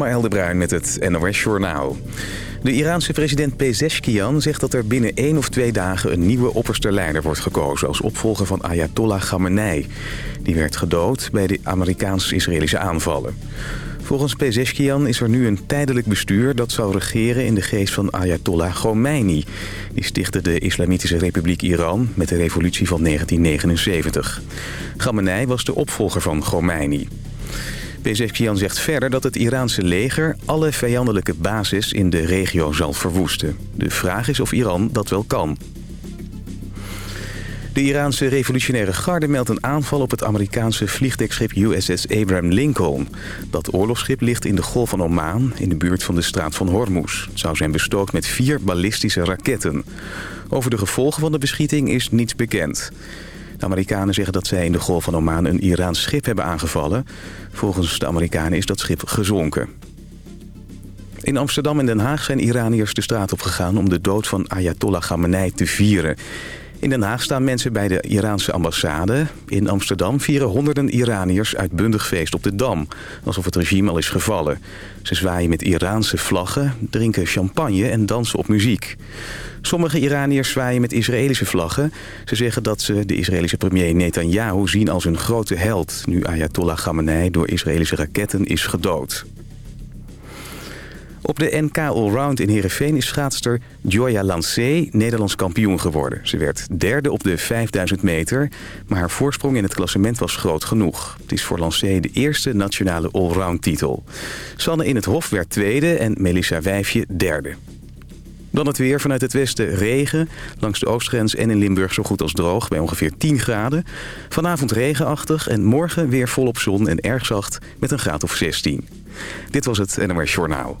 Ismaël de Bruin met het NOS Journaal. De Iraanse president Pezeshkian zegt dat er binnen één of twee dagen... een nieuwe opperste leider wordt gekozen als opvolger van Ayatollah Khamenei. Die werd gedood bij de Amerikaans-Israëlische aanvallen. Volgens Pezeshkian is er nu een tijdelijk bestuur dat zal regeren in de geest van Ayatollah Khomeini. Die stichtte de Islamitische Republiek Iran met de revolutie van 1979. Khamenei was de opvolger van Khomeini. Pezeshkian zegt verder dat het Iraanse leger alle vijandelijke basis in de regio zal verwoesten. De vraag is of Iran dat wel kan. De Iraanse revolutionaire garde meldt een aanval op het Amerikaanse vliegdekschip USS Abraham Lincoln. Dat oorlogsschip ligt in de Golf van Oman in de buurt van de straat van Hormuz. Het zou zijn bestookt met vier ballistische raketten. Over de gevolgen van de beschieting is niets bekend. De Amerikanen zeggen dat zij in de Golf van Oman een Iraans schip hebben aangevallen. Volgens de Amerikanen is dat schip gezonken. In Amsterdam en Den Haag zijn Iraniërs de straat op gegaan om de dood van Ayatollah Khamenei te vieren. In Den Haag staan mensen bij de Iraanse ambassade. In Amsterdam vieren honderden Iraniërs uitbundig feest op de Dam. Alsof het regime al is gevallen. Ze zwaaien met Iraanse vlaggen, drinken champagne en dansen op muziek. Sommige Iraniërs zwaaien met Israëlische vlaggen. Ze zeggen dat ze de Israëlische premier Netanyahu zien als een grote held... nu Ayatollah Khamenei door Israëlische raketten is gedood. Op de NK Allround in Heerenveen is schaatster Joya Lancé Nederlands kampioen geworden. Ze werd derde op de 5000 meter, maar haar voorsprong in het klassement was groot genoeg. Het is voor Lancé de eerste nationale allround titel. Sanne in het Hof werd tweede en Melissa Wijfje derde. Dan het weer vanuit het westen regen. Langs de oostgrens en in Limburg zo goed als droog bij ongeveer 10 graden. Vanavond regenachtig en morgen weer volop zon en erg zacht met een graad of 16. Dit was het NMR Journaal.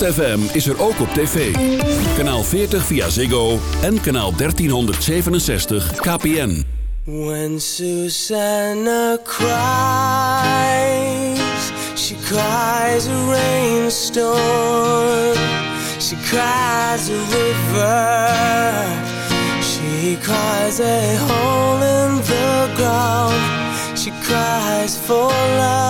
ZFM is er ook op tv. Kanaal 40 via Ziggo en kanaal 1367 KPN. When cries, she cries a rainstorm. She cries a river. She cries a hole in the ground. She cries for love.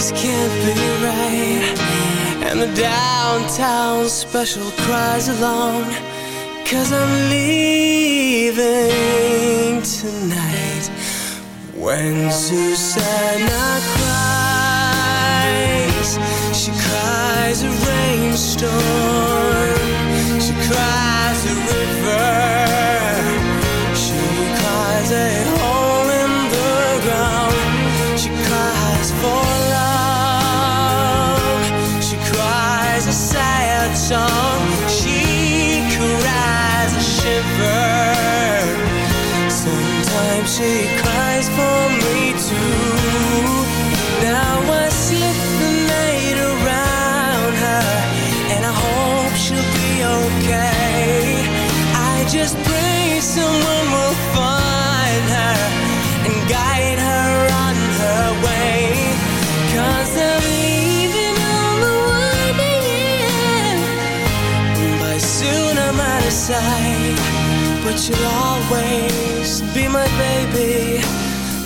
This can't be right. And the downtown special cries alone. Cause I'm leaving tonight. When Susannah cries, she cries a rainstorm. She cries a river. Sometimes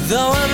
though I'm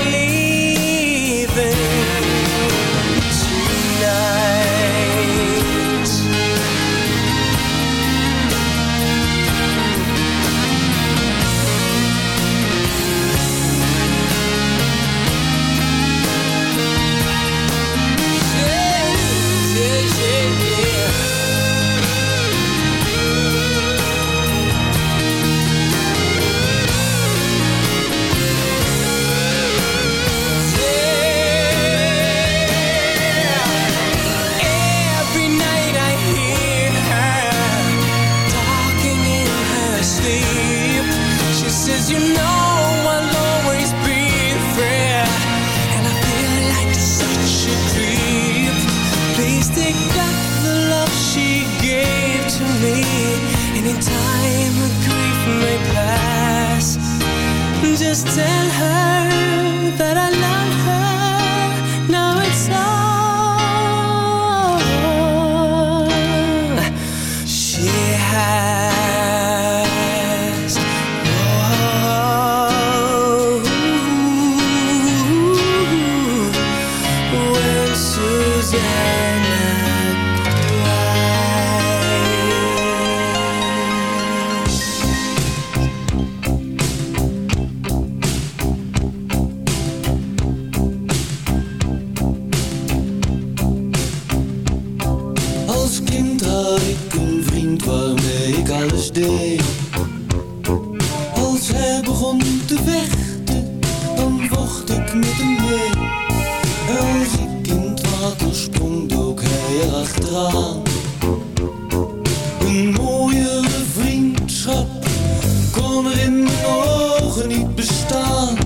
kon er in mijn ogen niet bestaan.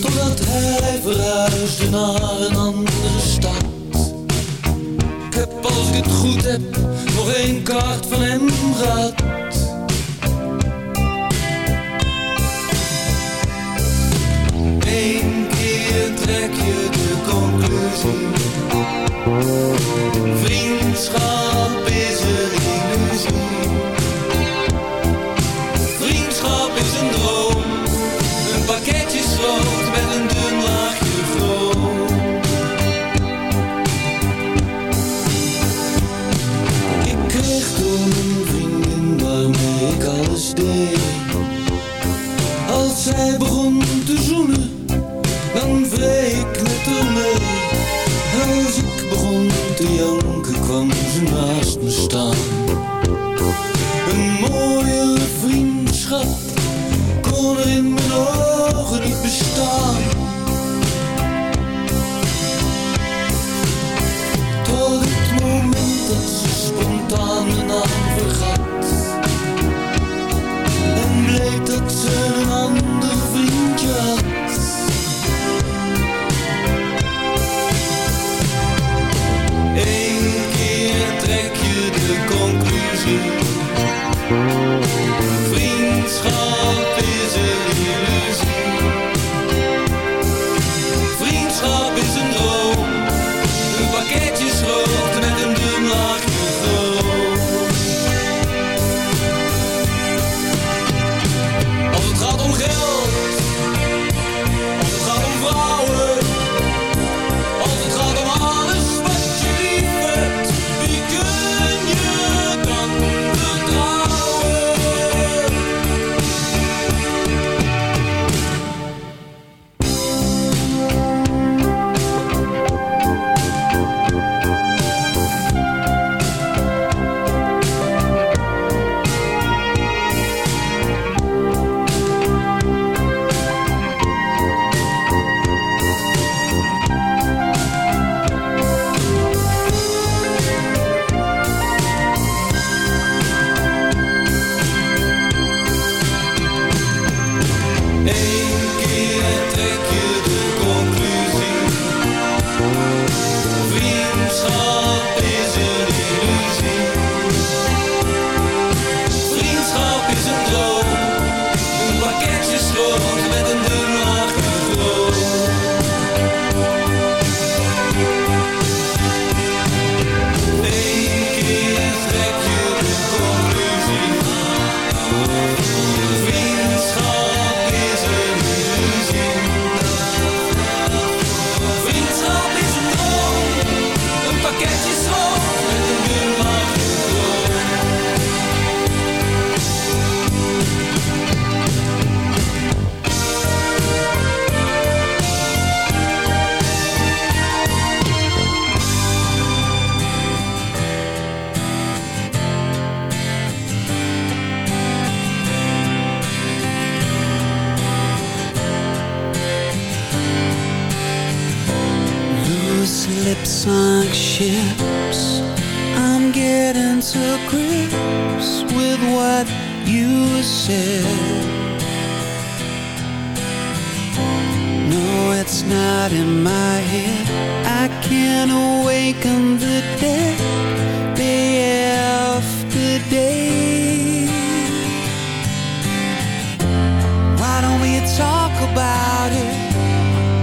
Totdat hij verhuisde naar een andere stad. Ik heb, als ik het goed heb, nog één kaart van hem gehad. Eén keer trek je de conclusie. grips with what you said. No, it's not in my head. I can't awaken the dead Day after day. Why don't we talk about it?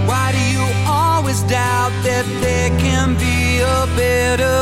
Why do you always doubt that there can be a better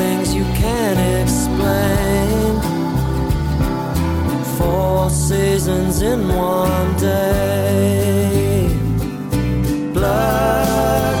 Four seasons in one day. Blood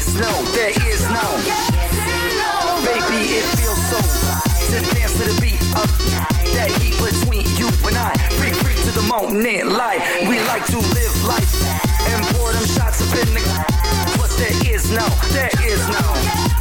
is no, there is no. Baby, it feels so right to dance to the beat of that heat between you and I. Free, free to the moment, life. We like to live life and pour them shots up in the. But there is no, there is no.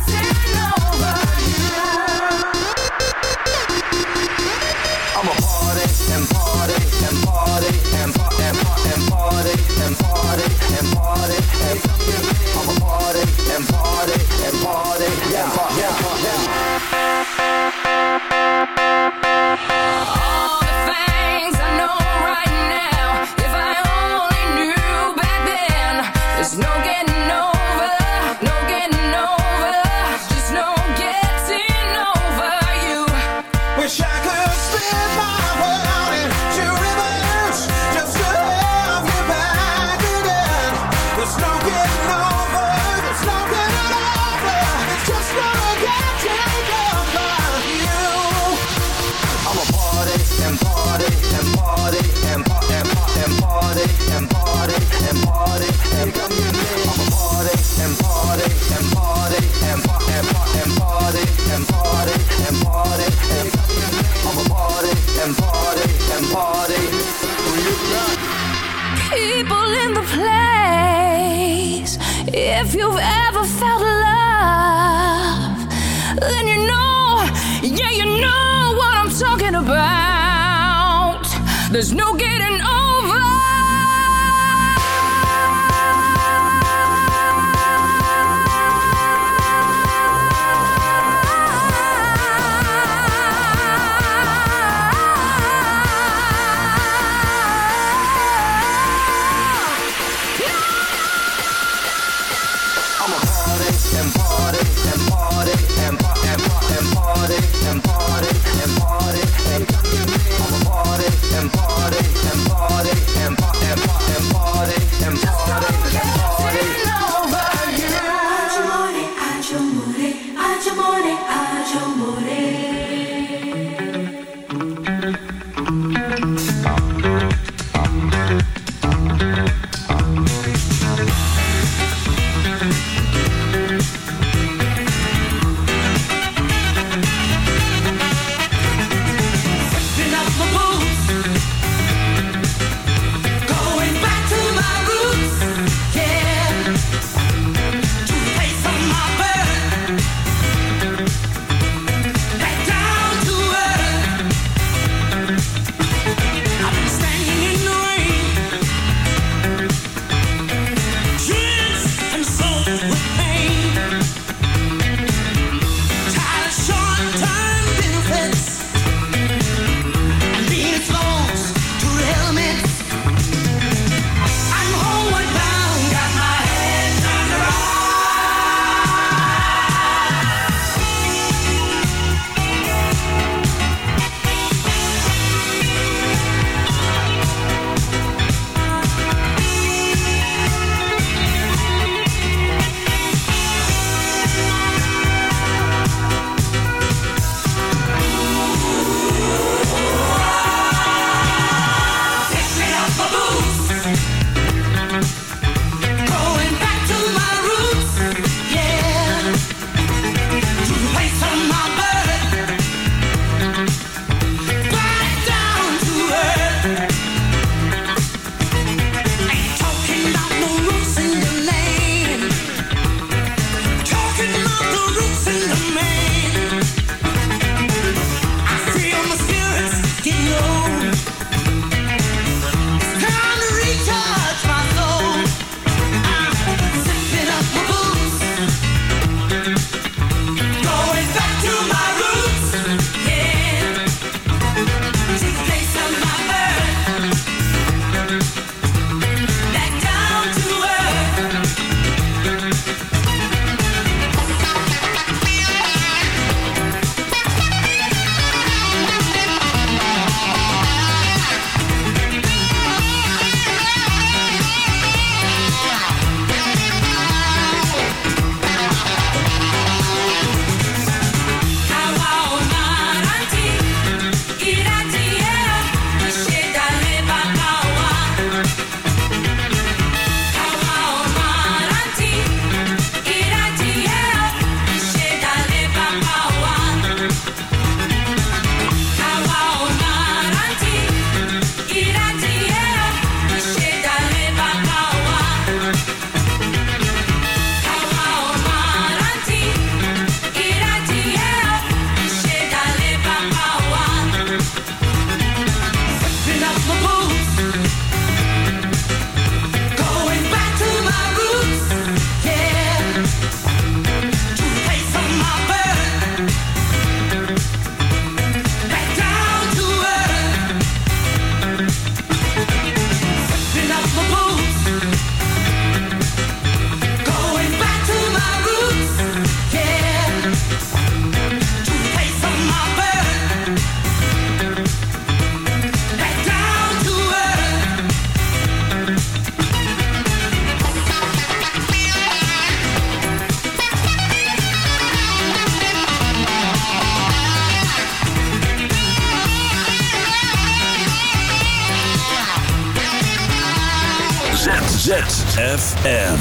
that fm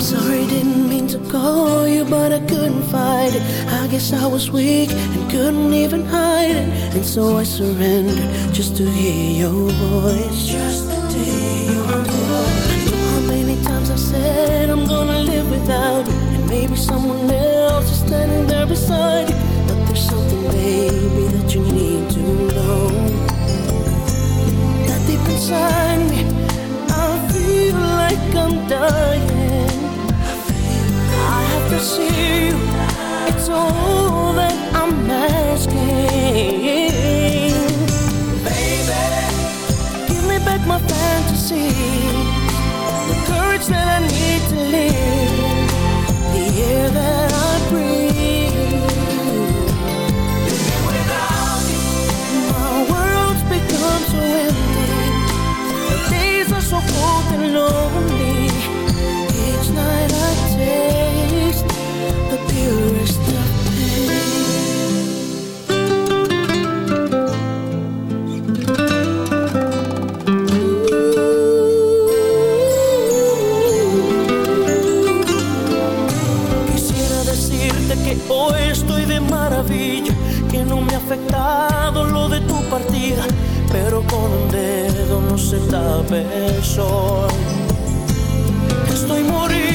sorry didn't mean to call you, but I couldn't fight it. I guess I was weak and couldn't even hide it. And so I surrendered just to hear your voice. Just someone else is standing there beside you. But there's something, baby, that you need to know. That deep inside me, I feel like I'm dying. I have to see you. It's all that I'm asking. Baby, give me back my fantasy, the courage that I need. con un dedo no se tapa el sol. Estoy muriendo.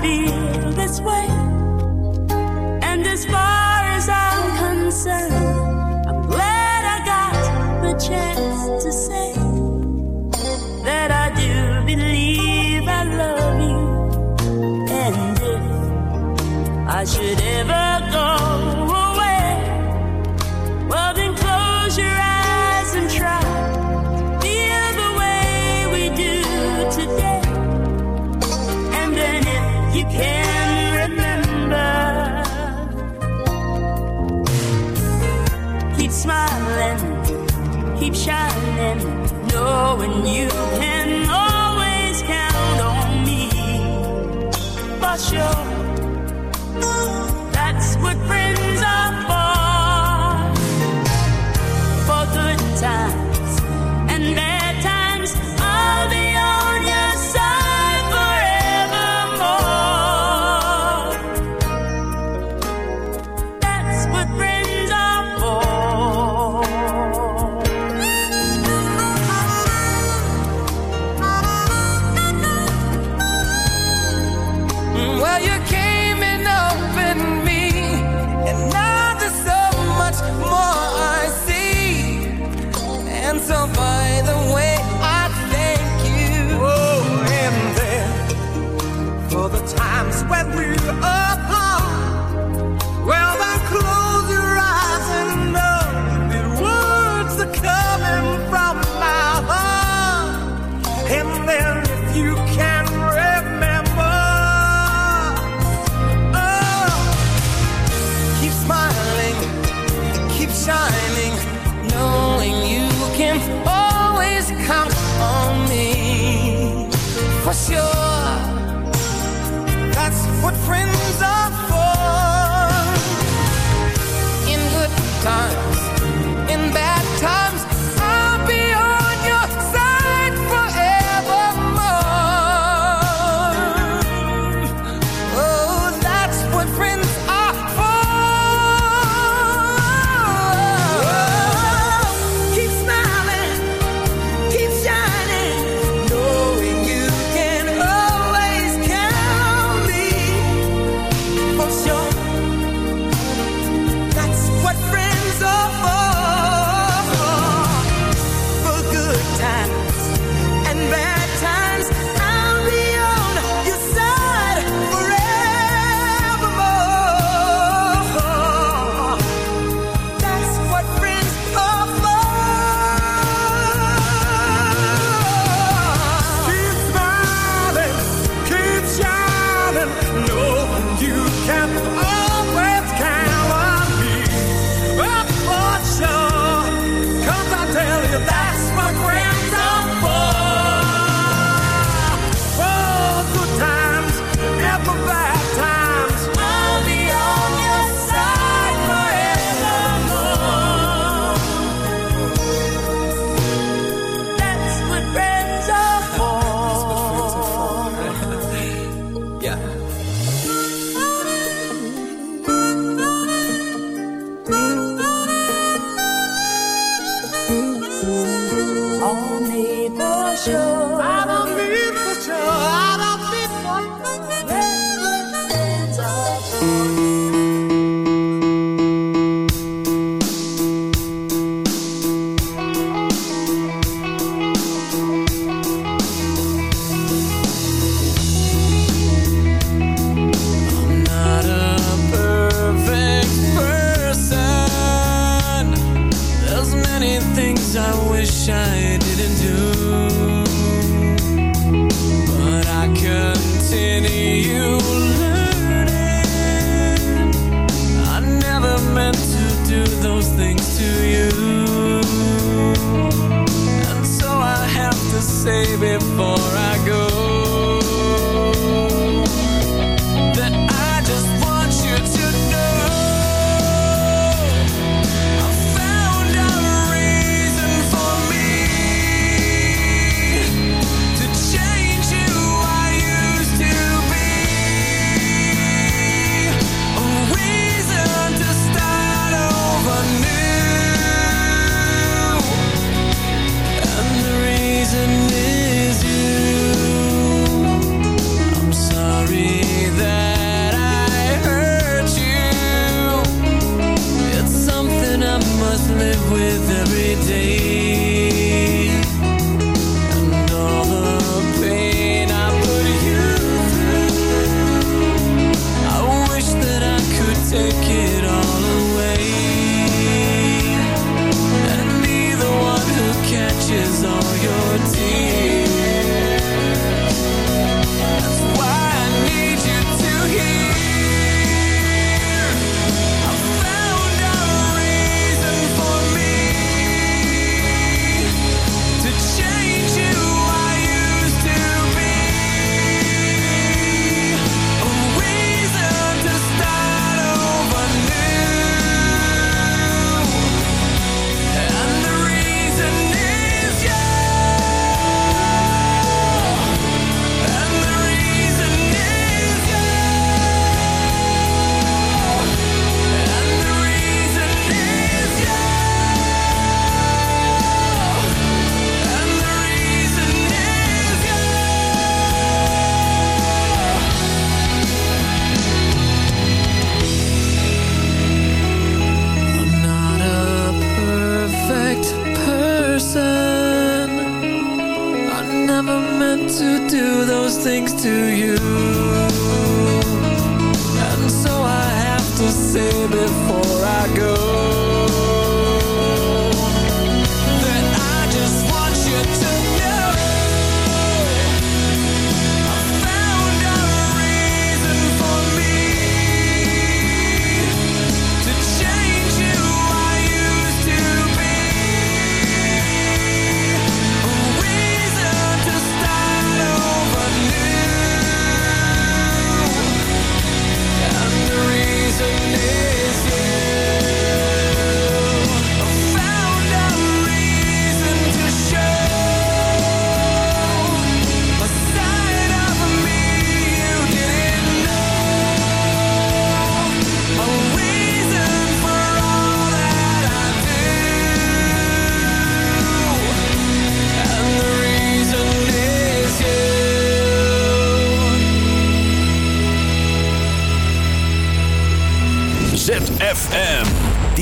feel this way. And as far as I'm concerned, I'm glad I got the chance to say that I do believe I love you. And if I should ever show On me for sure. I don't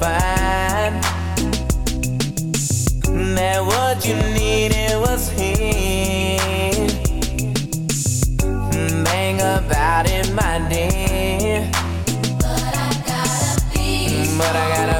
find that what you needed was here. Bang about it, my dear. But I gotta be. But I gotta